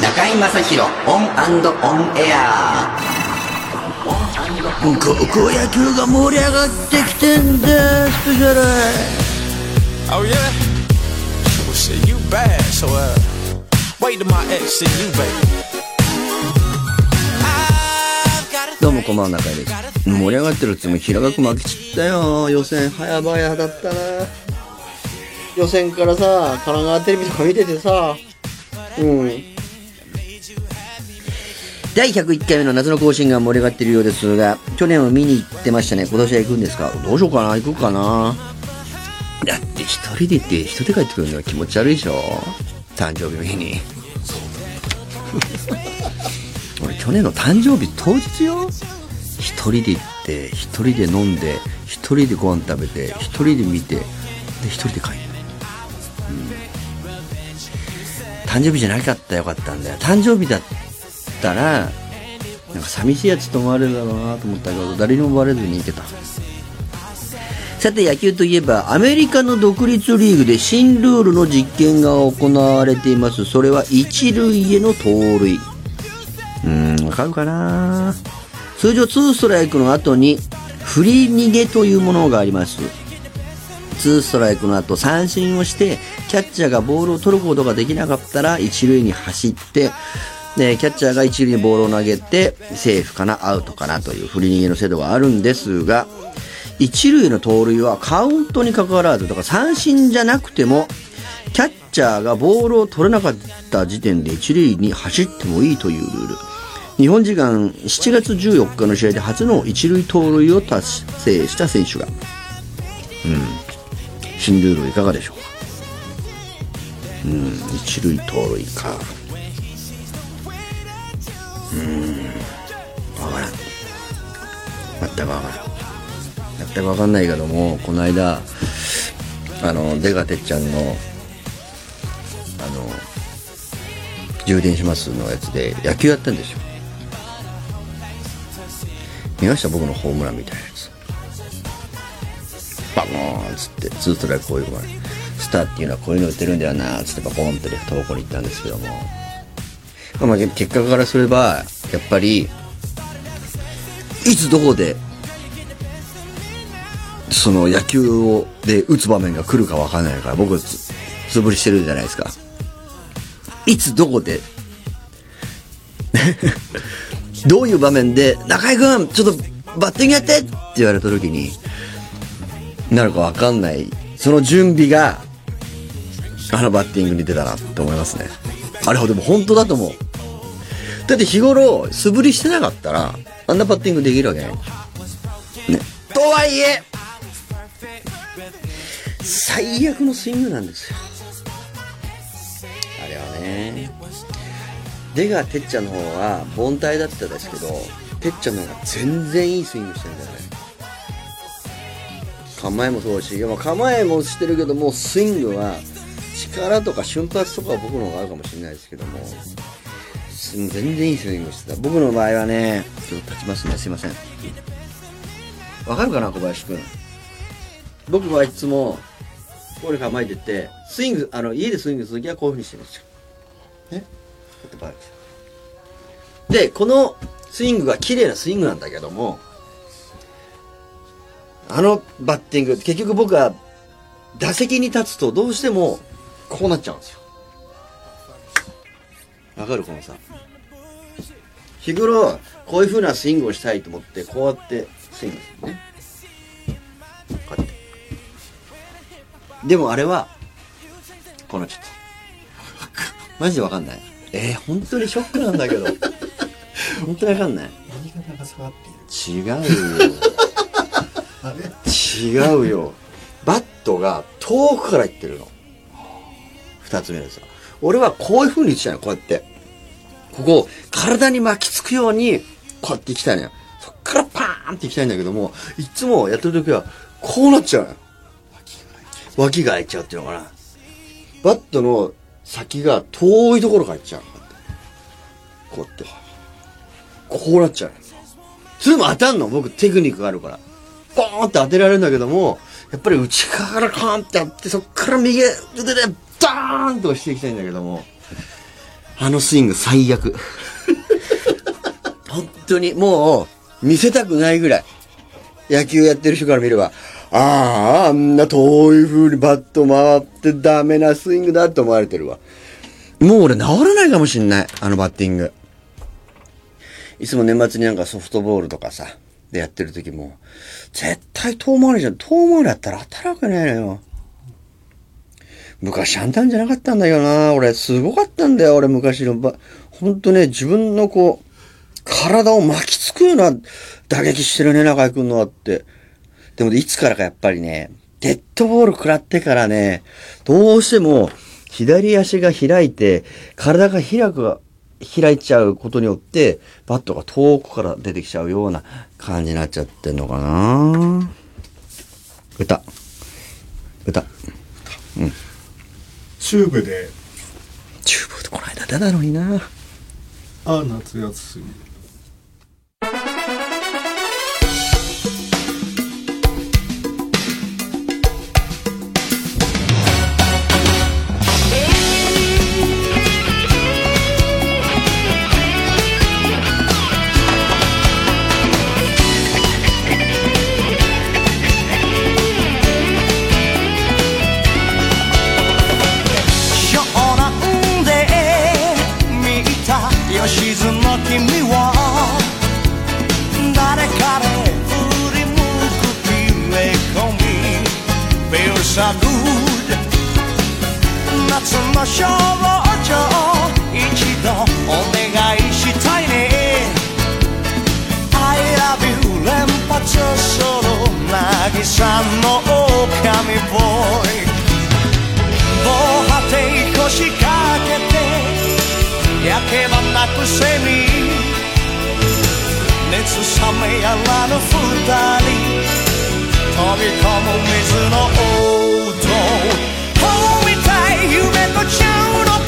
中居正広 ON & ON AIR 高校野球が盛り上がってきてんだスペシャル Oh yeah? Well shit, you bad, so uh wait till my ex see you, baby. こんばんは中居です。盛り上がってるっつっても平学負けちったよ。予選早々だったな。予選からさ神奈川テレビとか見ててさ。うん。第101回目の夏の更新が盛り上がってるようですが去年は見に行ってましたね。今年は行くんですか？どうしようかな。行くかな。だって一人で行って人で帰ってくるのは気持ち悪いでしょ。誕生日の日に。俺去年の誕生日当日よ。一人で行って一人で飲んで一人でご飯食べて一人で見てで一人で帰る、うん、誕生日じゃなかったらよかったんだよ。誕生日だったらなんか寂しいやつと思われるだろうなと思ったけど誰にもバレずに行けた。さて野球といえばアメリカの独立リーグで新ルールの実験が行われています。それは一塁への盗塁。うーんわかるかな？通常2ストライクの後に振り逃げというものがあります。2ストライクの後三振をしてキャッチャーがボールを取ることができなかったら一塁に走ってでキャッチャーが一塁にボールを投げてセーフかなアウトかなという振り逃げの制度があるんですが一塁の盗塁はカウントに関わらずだから三振じゃなくてもキャッチャーがボールを取れなかった時点で一塁に走ってもいいというルール。日本時間7月14日の試合で初の一塁盗塁を達成した選手が。うん。新ルールいかがでしょうか？うん。一塁盗塁か。うん。わからん。全くわからん。全くわかんないけどもこの間あの出川てっちゃんのあの充電しますのやつで野球やったんですよ。見ました僕のホームランみたいなやつ。バコーンっつってツーストライクこういうまでスターっていうのはこういうの打てるんだよなっつってバコーンってレフト方向に行ったんですけども、ま、結果からすればやっぱりいつどこでその野球をで打つ場面が来るか分かんないから僕つ素振りしてるじゃないですか。いつどこでどういう場面で「中居君ちょっとバッティングやって!」って言われた時になるか分かんない。その準備があのバッティングに出たなって思いますね。あれでも本当だと思う。だって日頃素振りしてなかったらあんなバッティングできるわけない。ね。とはいえ最悪のスイングなんですよ。あれはね。出川てっちゃんの方は凡退だったですけどてっちゃんの方が全然いいスイングしてるんだよね。構えもそうだしまあ構えもしてるけどもうスイングは力とか瞬発とかは僕の方があるかもしれないですけどもす全然いいスイングしてた。僕の場合はねちょっと立ちますね。すいません。わかるかな小林くん。僕はいつもこれ構えてってスイングあの家でスイングするときはこういうふうにしてるんですよ。ねこうやってバーでこのスイングが綺麗なスイングなんだけどもあのバッティング結局僕は打席に立つとどうしてもこうなっちゃうんですよ。わかるこのさ日頃こういう風なスイングをしたいと思ってこうやってスイングするね。こうやって。でもあれはこうなっちゃったマジでわかんない。えー、本当にショックなんだけど。本当にわかんない。何が長っていう違うよ。違うよ。バットが遠くから行ってるの。二つ目でさ俺はこういう風に打ちたいのこうやって。ここ体に巻きつくようにこうやって行きたいのよ。そっからパーンって行きたいんだけどもいつもやってる時はこうなっちゃうのよ。脇が開いちゃうっていうのかな。バットの先が遠いところから行っちゃうこうやって。こうなっちゃう。それも当たんの。僕テクニックがあるから。ポーンって当てられるんだけども、やっぱり内側からカーンってやって、そっから右腕でダーンと押していきたいんだけども、あのスイング最悪。本当にもう、見せたくないぐらい。野球やってる人から見れば、ああ、あんな遠い風にバット回ってダメなスイングだって思われてるわ。もう俺治らないかもしんない。あのバッティング。いつも年末になんかソフトボールとかさ、でやってる時も、絶対遠回りじゃん。遠回りやったら当たらくないのよ。昔あんたんじゃなかったんだよな。俺、すごかったんだよ。俺、昔のば、ほんとね、自分のこう、体を巻きつくような打撃してるね、中井くんのはって。でも、いつからかやっぱりね、デッドボール食らってからね、どうしても、左足が開いて、体が開く、開いちゃうことによって、バットが遠くから出てきちゃうような感じになっちゃってんのかな歌。歌。うん。チューブで。チューブでこの間出たのにな。ああ、夏休み。けばなくせに熱冷めやらぬ二人飛び込む水の音夢とちゃうの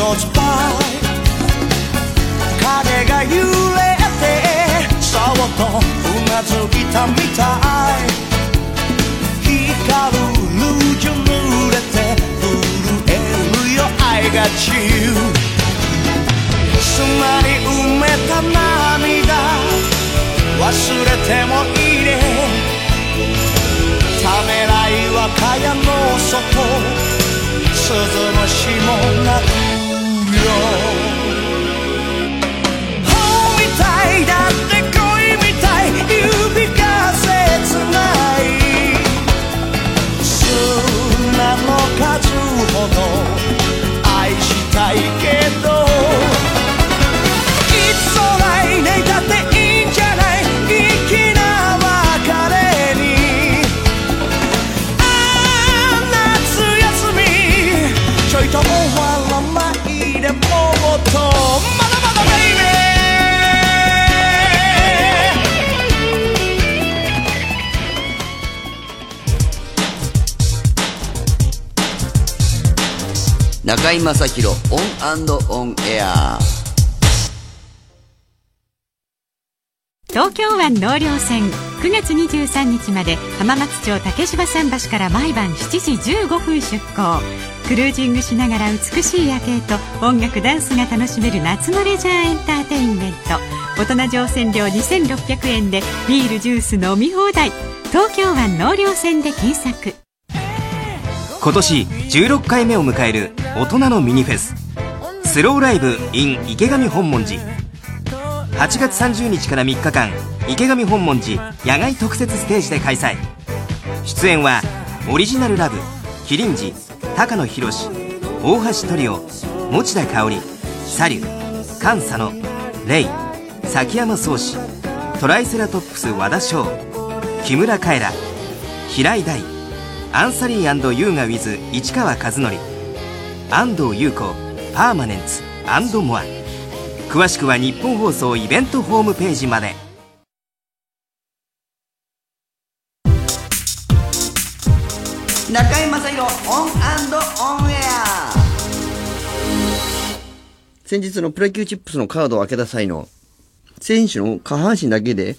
彼が揺れてそっとうなずいたみたい光るルージュ濡れて震えるよ愛がち。砂に埋めた涙忘れてもいいねためらいは蚊帳の外鈴のしもなくよ本みたいだって。中居正広 ON & ON AIR。東京湾納涼船9月23日まで浜松町竹芝桟橋から毎晩7時15分出港クルージングしながら美しい夜景と音楽ダンスが楽しめる夏のレジャーエンターテインメント。大人乗船料2600円でビールジュース飲み放題。東京湾納涼船で検索。今年16回目を迎える大人のミニフェス。スローライブ in 池上本門寺。8月30日から3日間池上本門寺野外特設ステージで開催。出演はオリジナルラブキリンジ高野博大橋トリオ持田香織サリュ菅佐野レイ崎山宗志トライセラトップス和田翔木村カエラ平井大。アン・サリー優河 with 市川和則。安藤優子パーマネンツモア。詳しくはニッポン放送イベントホームページまで。中居正広 ON & ON AIR。先日のプロ野球チップスのカードを開けた際の選手の下半身だけで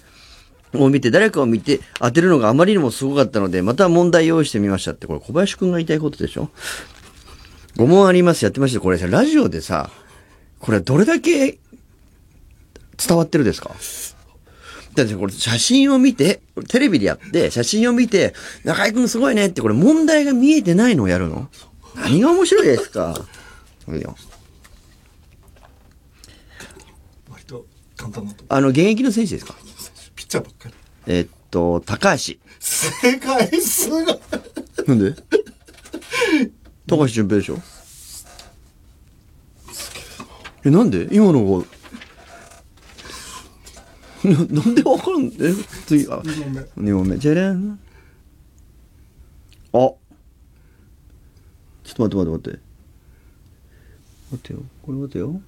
を見て、誰かを見て当てるのがあまりにもすごかったので、また問題用意してみましたって、これ小林くんが言いたいことでしょ？5問あります。やってました。これさ、ラジオでさ、これどれだけ伝わってるですか？だってこれ写真を見て、テレビでやって、写真を見て、中居くんすごいねって、これ問題が見えてないのをやるの？何が面白いですか？よ。割と簡単だとあの、現役の選手ですか？チャーばっかりえっと、高橋。正解すごいなんで？高橋純平でしょ？え、なんで？今のが、ななんでわかるん？え、次、あ、2問目2問目。じゃれん。あ。ちょっと待って待って待って。待ってよ。これ待ってよ。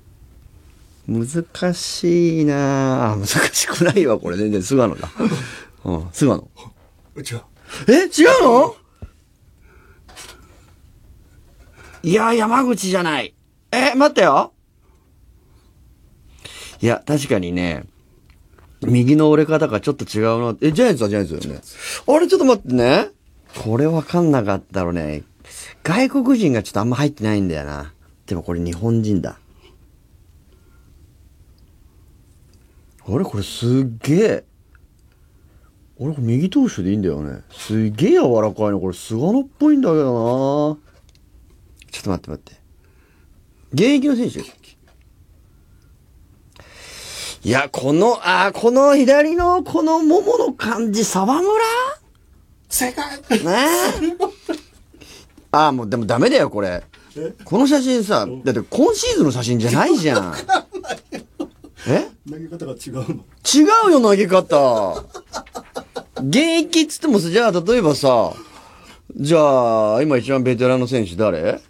難しいなあ難しくないわ、これ全然。菅野だ。うん、菅野。うちはえ違うの？いや、山口じゃない。え、待ってよ。いや、確かにね、右の折れ方がちょっと違うな。え、ジャイアンツはジャイアンツだよね。あれ、ちょっと待ってね。これわかんなかったろね。外国人がちょっとあんま入ってないんだよな。でもこれ日本人だ。あれこれすっげえ。俺これ右投手でいいんだよね。すっげえ柔らかいの。これ菅野っぽいんだけどな。ちょっと待って待って。現役の選手？いや、この、あーこの左のこのももの感じ、沢村？正解ね？え。ああ、もうでもダメだよ、これ。この写真さ、だって今シーズンの写真じゃないじゃん。え？投げ方が違うの違うよ、投げ方。現役っつってもさ、じゃあ、例えばさ、じゃあ、今一番ベテランの選手誰？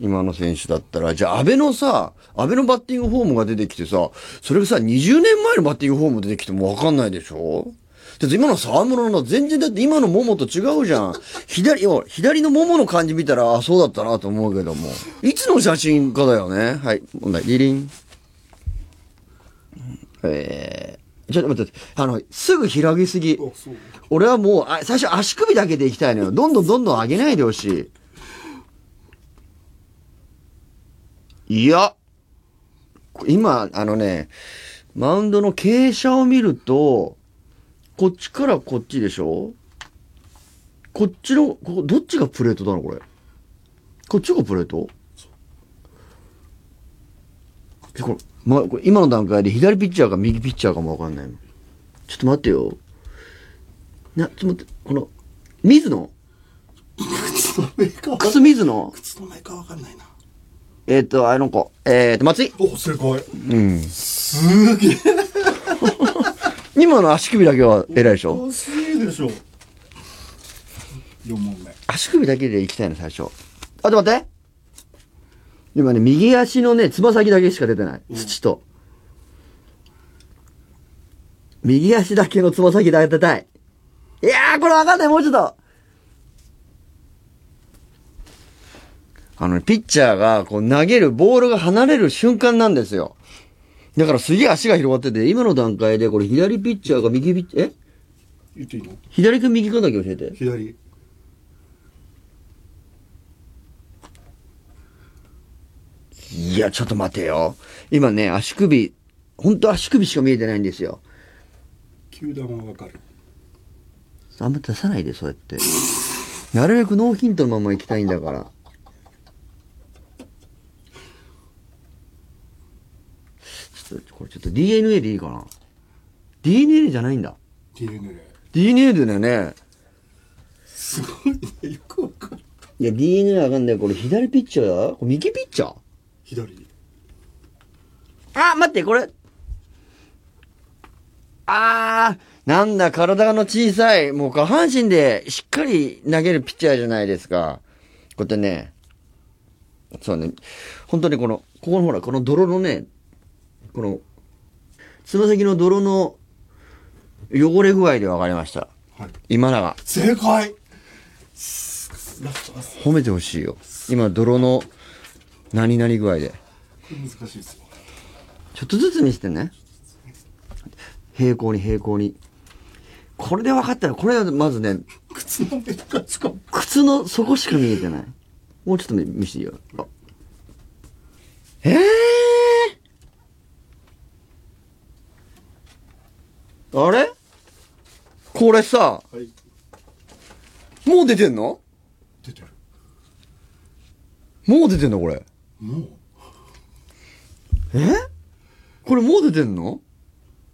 今の選手だったら、じゃあ、安倍のさ、安倍のバッティングフォームが出てきてさ、それがさ、20年前のバッティングフォーム出てきてもわかんないでしょ？だって今の沢村の全然だって今の桃と違うじゃん。左、左の桃の感じ見たら、あ、そうだったなと思うけども。いつの写真かだよね？はい、問題、リリン。えー、ちょっと待って、あの、すぐ開きすぎ。俺はもう、あ最初足首だけで行きたいのよ。どんどんどんどん上げないでほしい。いや、今、あのね、マウンドの傾斜を見ると、こっちからこっちでしょ？こっちの、ここ、どっちがプレートだのこれ？こっちがプレート？え、これ、ま、今の段階で左ピッチャーか右ピッチャーかもわかんない。ちょっと待ってよ。な、ちょっと待って、この、水野？靴のメーカー靴水野？靴のメーカーわかんないなえっ、と、あの子、えっ、と、松井。お正解うん。すげえ 今の足首だけは偉いでしょ？あすげえでしょ4問目足首だけで行きたいの、最初。あ、と待って。今ね、右足のね、つま先だけしか出てない。土と。右足だけのつま先だけ出たい。いやー、これわかんない、もうちょっと。あのね、ピッチャーがこう投げる、ボールが離れる瞬間なんですよ。だからすげえ足が広がってて、今の段階でこれ左ピッチャーが右ピッチャー、え？言っていいの？左か右かだけ教えて。左いや、ちょっと待てよ。今ね、足首、ほんと足首しか見えてないんですよ。球団はわかるあんま出さないで、そうやって。なるべくノーヒントのまま行きたいんだから。これちょっと DNA でいいかな ?DNA じゃないんだ。DNA。DNA だよね。すごいね。よくわかる。いや、DNA わかんない。これ左ピッチャーだこれ右ピッチャー左。あ、待って、これ。あー、なんだ、体の小さい、もう下半身でしっかり投げるピッチャーじゃないですか。こうやってね、そうね、本当にこの、ここのほら、この泥のね、この、つま先の泥の汚れ具合で分かりました。はい。今永。正解褒めてほしいよ。今、泥の何々具合で。ト。難しいですよ。ちょっとずつ見せてね。平行に平行に。これで分かったら、これはまずね、靴の目がしかも。靴の底しか見えてない。もうちょっと見見せていいよ。あええー、あれ？これさ、はい。もう出てんの？出てる。もう出てんのこれ。もう？え？これもう出てんの？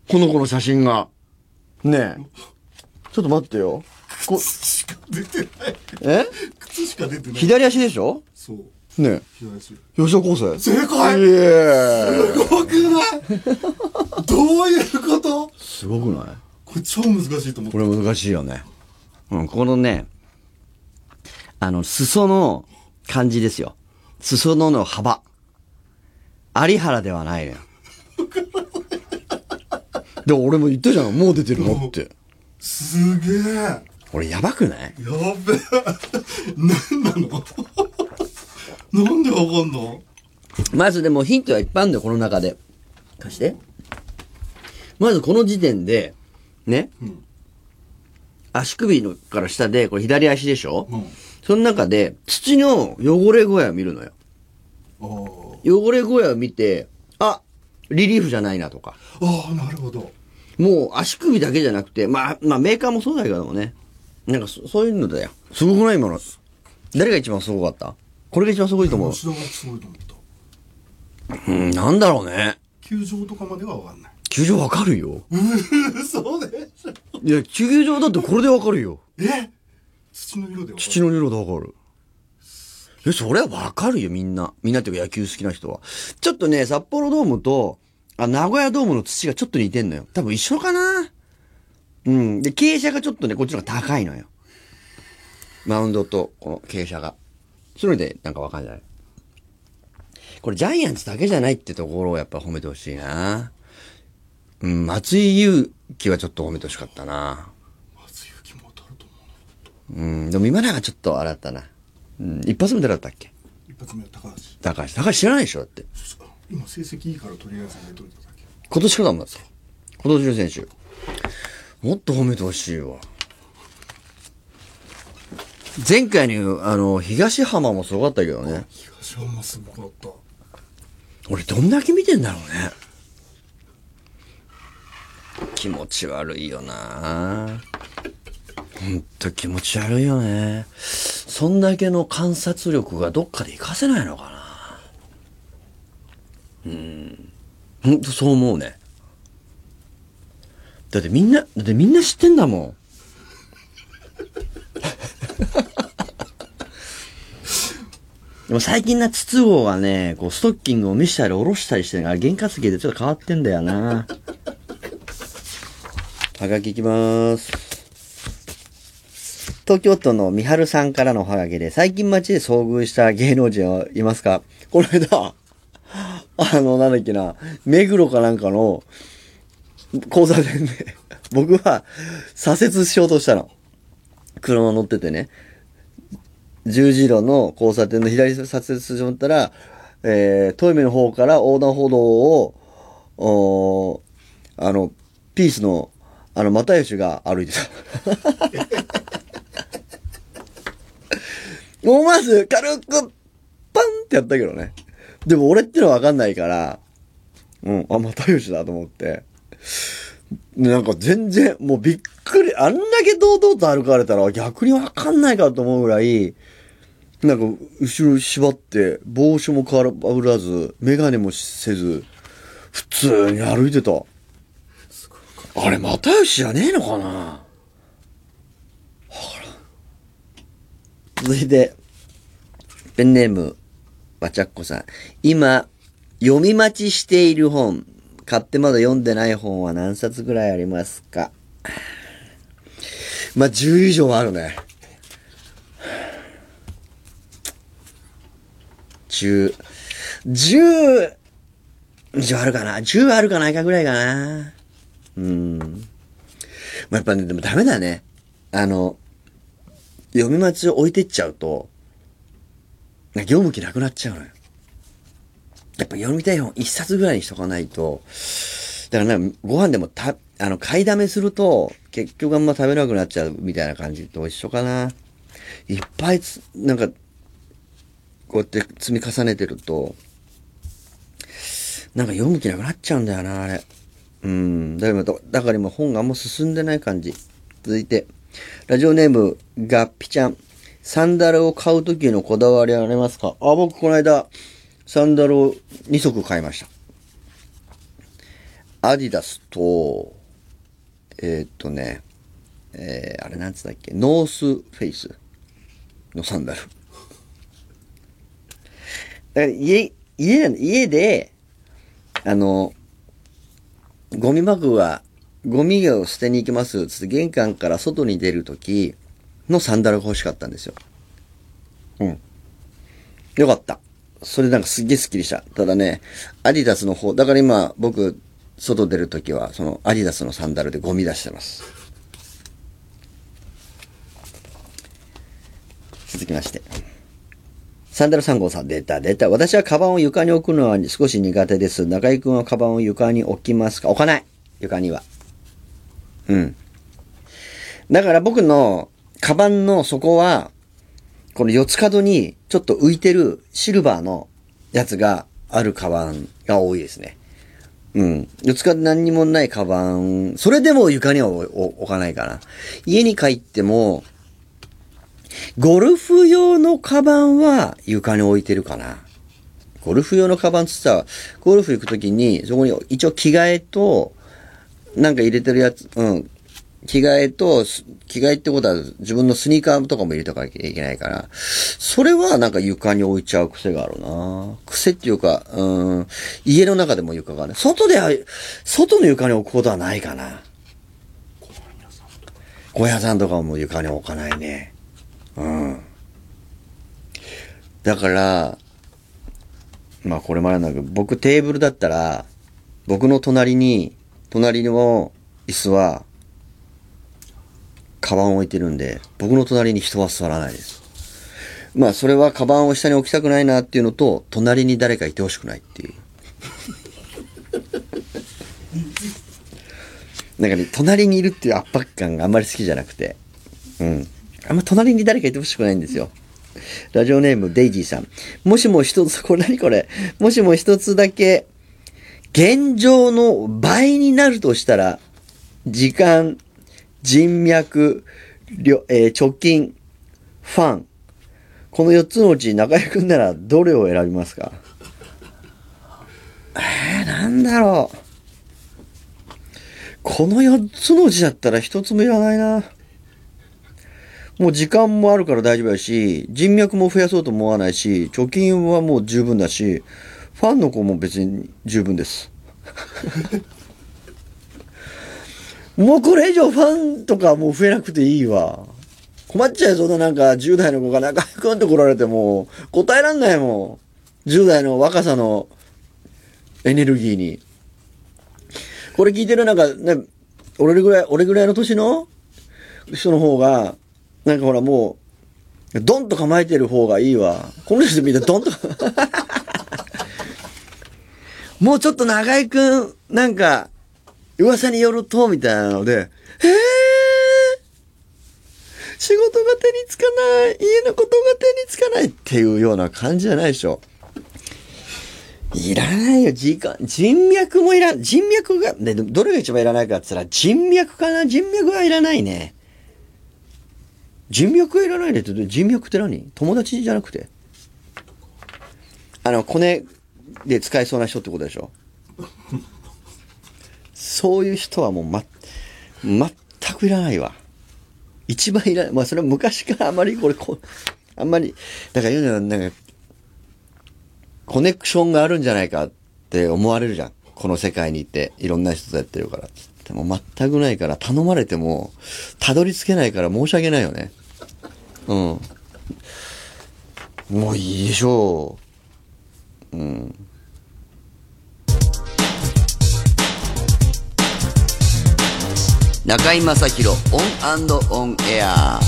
この子の写真が。ねえ。ちょっと待ってよ。こしか出てない。え？靴しか出てない。左足でしょ？そう。ねえ。左足。吉田康生正解イエーイすごくない？どういうこと？すごくない？これ超難しいと思って。これ難しいよね。うん、このね、あの、裾の感じですよ。裾野の幅。有原ではないのよ。で、俺も言ったじゃん。もう出てるのって。すげえ。や俺やばくない？べえ。何なの？なんでわかんの？まずでもヒントはいっぱいあるんだよ、この中で。貸して。まずこの時点で、ね。ん足首のから下で、これ左足でしょ、うん。その中で、土の汚れ具合を見るのよ。汚れ具合を見て、あ、リリーフじゃないなとか。あー、なるほど。もう足首だけじゃなくて、まあ、まあメーカーもそうだけどもね。なんかそそういうのだよ。すごくない今の。誰が一番すごかった？これが一番すごいと思う。吉田がすごいと思った。うん、なんだろうね。球場とかまではわかんない。球場わかるよ。そうでいや、球場だってこれでわかるよ。え？土の色で土の色でわかる。え、それはわかるよ、みんな。みんなっていうか野球好きな人は。ちょっとね、札幌ドームと、あ、名古屋ドームの土がちょっと似てんのよ。多分一緒かなうん。で、傾斜がちょっとね、こっちの方が高いのよ。マウンドと、この傾斜が。そういうので、なんかわかんない。これジャイアンツだけじゃないってところをやっぱ褒めてほしいな。うん、松井裕樹はちょっと褒めてほしかったな。松井裕樹も当たると思ううん、でも今永ちょっとあれだったな。うん、一発目誰だったっけ？一発目は高橋高橋。高橋知らないでしょ？だって。今成績いいからとりあえず入れといただけ今年からだも。今年の選手。もっと褒めてほしいわ。前回に、あの、東浜もすごかったけどね。東浜すごかった俺どんだけ見てんだろうね。気持ち悪いよなほんと気持ち悪いよね。そんだけの観察力がどっかで活かせないのかなうん。ほんとそう思うね。だってみんな、だってみんな知ってんだもん。でも最近な、筒王がね、こう、ストッキングを見したり下ろしたりしてるから、験担ぎでちょっと変わってんだよな。はがきいきまーす。東京都のみはるさんからのおはがきで、最近街で遭遇した芸能人はいますか？この間、あの、なんだっけな、目黒かなんかの、交差点で、僕は左折しようとしたの。車乗っててね。十字路の交差点の左左折しようとったら、えー、トイメの方から横断歩道を、おあの、ピースの、あの、又吉が歩いてた。思わず軽く、パンってやったけどね。でも俺ってのはわかんないから、うん、あ、又吉だと思って。でなんか全然、もうびっくり、あんだけ堂々と歩かれたら逆にわかんないかと思うぐらい、なんか後ろ縛って、帽子もかぶらず、メガネもせず、普通に歩いてた。あれ、又吉じゃねえのかなわからん。続いて、ペンネーム、バチャッコさん。今、読み待ちしている本。買ってまだ読んでない本は何冊ぐらいありますか？まあ、10以上あるね。10、10以上あるかな ?10 あるかないかぐらいかなうん。まあ、やっぱね、でもダメだね。あの、読み待ちを置いてっちゃうと、業務機なくなっちゃうのよ。やっぱ読みたい本一冊ぐらいにしとかないと、だからね、ご飯でもた、あの、買いだめすると、結局あんま食べなくなっちゃうみたいな感じと一緒かな。いっぱいつ、なんか、こうやって積み重ねてると、なんか読む気なくなっちゃうんだよな、あれ。うん。だから今、だから今本があんま進んでない感じ。続いて、ラジオネーム、ガッピちゃん。サンダルを買うときのこだわりはありますか？あ、僕この間、サンダルを2足買いました。アディダスと、えーっとね、えー、あれなんつったっけ、ノースフェイスのサンダル。だから家、家家で、あの、ゴミ箱が、ゴミを捨てに行きますつって玄関から外に出るときのサンダルが欲しかったんですよ。うん。よかった。それなんかすっげえスッキリした。ただね、アディダスの方、だから今僕、外出るときは、そのアディダスのサンダルでゴミ出してます。続きまして。サンダル3号さん、出た、出た。私はカバンを床に置くのは少し苦手です。中井くんはカバンを床に置きますか？置かない床には。うん。だから僕のカバンの底は、この四つ角にちょっと浮いてるシルバーのやつがあるカバンが多いですね。うん。四つ角何にもないカバン、それでも床には置かないかな。家に帰っても、ゴルフ用のカバンは床に置いてるかな。ゴルフ用のカバンつったら、ゴルフ行くときに、そこに一応着替えと、なんか入れてるやつ、うん。着替えと、着替えってことは自分のスニーカーとかも入れとかなきゃいけないから、それはなんか床に置いちゃう癖があるな癖っていうか、うん、家の中でも床がね、外で、外の床に置くことはないかな。小屋さんとかも床に置かないね。うん。だから、まあこれまでなんか僕テーブルだったら、僕の隣に、隣の椅子は、カバンを置いてるんで、僕の隣に人は座らないです。まあそれはカバンを下に置きたくないなっていうのと、隣に誰かいてほしくないっていう。なんかね、隣にいるっていう圧迫感があんまり好きじゃなくて。うん。あんま隣に誰かいてほしくないんですよ。ラジオネームデイジーさん。もしも一つ、これ何これ？もしも一つだけ、現状の倍になるとしたら、時間、人脈、えー貯金、ファン。この4つのうち中居君ならどれを選びますか？えー、なんだろう。この4つのうちだったら1つもいらないな。もう時間もあるから大丈夫だし、人脈も増やそうと思わないし、貯金はもう十分だし、ファンの子も別に十分です。もうこれ以上ファンとかもう増えなくていいわ。困っちゃうよ、そんななんか10代の子が中居くんと来られても、答えらんないもん。10代の若さのエネルギーに。これ聞いてるなんかね、俺ぐらい、俺ぐらいの年の人の方が、なんかほらもう、ドンと構えてる方がいいわ。この人見てドンと。もうちょっと中居くん、なんか、噂によると、みたいなので、えー仕事が手につかない家のことが手につかないっていうような感じじゃないでしょ。いらないよ、時間、人脈もいらん、人脈が、で、どれが一番いらないかって言ったら、人脈かな？人脈はいらないね。人脈はいらないねって、人脈って何？友達じゃなくて？あの、コネで使えそうな人ってことでしょ？そういう人はもうま、全くいらないわ。一番いらない。まあそれは昔からあまりこれこ、あんまり、だから言うのはなんか、コネクションがあるんじゃないかって思われるじゃん。この世界にいて、いろんな人とやってるから。でも全くないから、頼まれても、たどり着けないから申し訳ないよね。うん。もういいでしょう。うん。中居正広オンオンエア。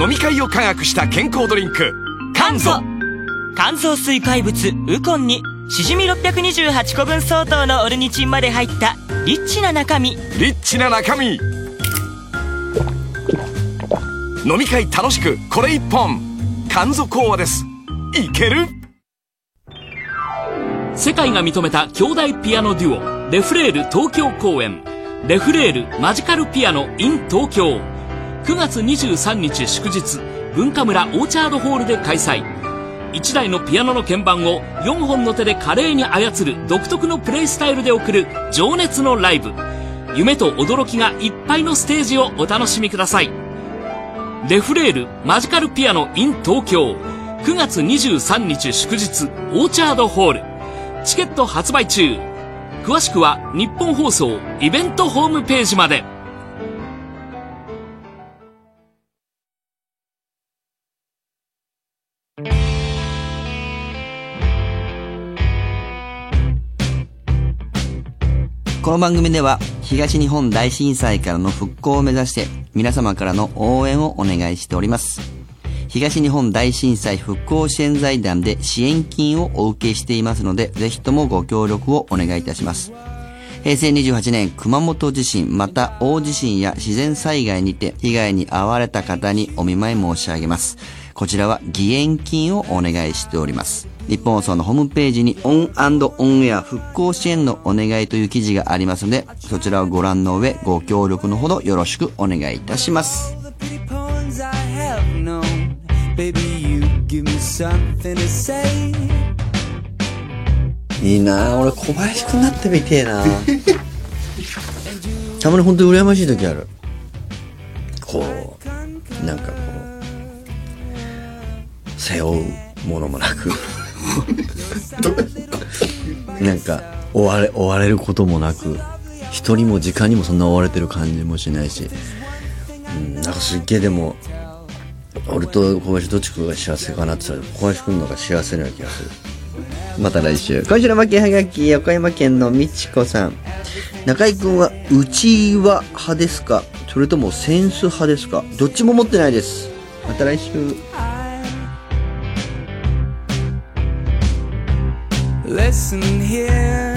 飲み会を科学した健康ドリンク肝臓。乾燥水怪物ウコンにしじみ628個分相当のオルニチンまで入ったリッチな中身。リッチな中身。飲み会楽しくこれ一本肝臓講話です。いける？世界が認めた兄弟ピアノデュオレフレール東京公演。レフレールマジカルピアノ in 東京。9月23日祝日文化村オーチャードホールで開催。1台のピアノの鍵盤を4本の手で華麗に操る独特のプレイスタイルで送る情熱のライブ。夢と驚きがいっぱいのステージをお楽しみください。レフレールマジカルピアノ in 東京。9月23日祝日オーチャードホール。チケット発売中。詳しくは日本放送イベントホームページまで。この番組では東日本大震災からの復興を目指して皆様からの応援をお願いしております。東日本大震災復興支援財団で支援金をお受けしていますので、ぜひともご協力をお願いいたします。平成28年熊本地震また大地震や自然災害にて被害に遭われた方にお見舞い申し上げます。こちらは義援金をお願いしております。ニッポン放送のホームページに ON & ON AIR 復興支援のお願いという記事がありますので、そちらをご覧の上ご協力のほどよろしくお願いいたします。いいな俺小林くんなってみてえな たまに本当に羨ましい時あるう背負うものもなく なんか追われ追われることもなく人にも時間にもそんな追われてる感じもしないし、うん、なんかすっげえでも俺と小林どっちかが幸せかなって言ったら小林くんの方が幸せな気がするまた来週。今週の負けはがき、横山県のみちこさん。中井くんは内輪派ですか？それともセンス派ですか？どっちも持ってないです。また来週。Listen here.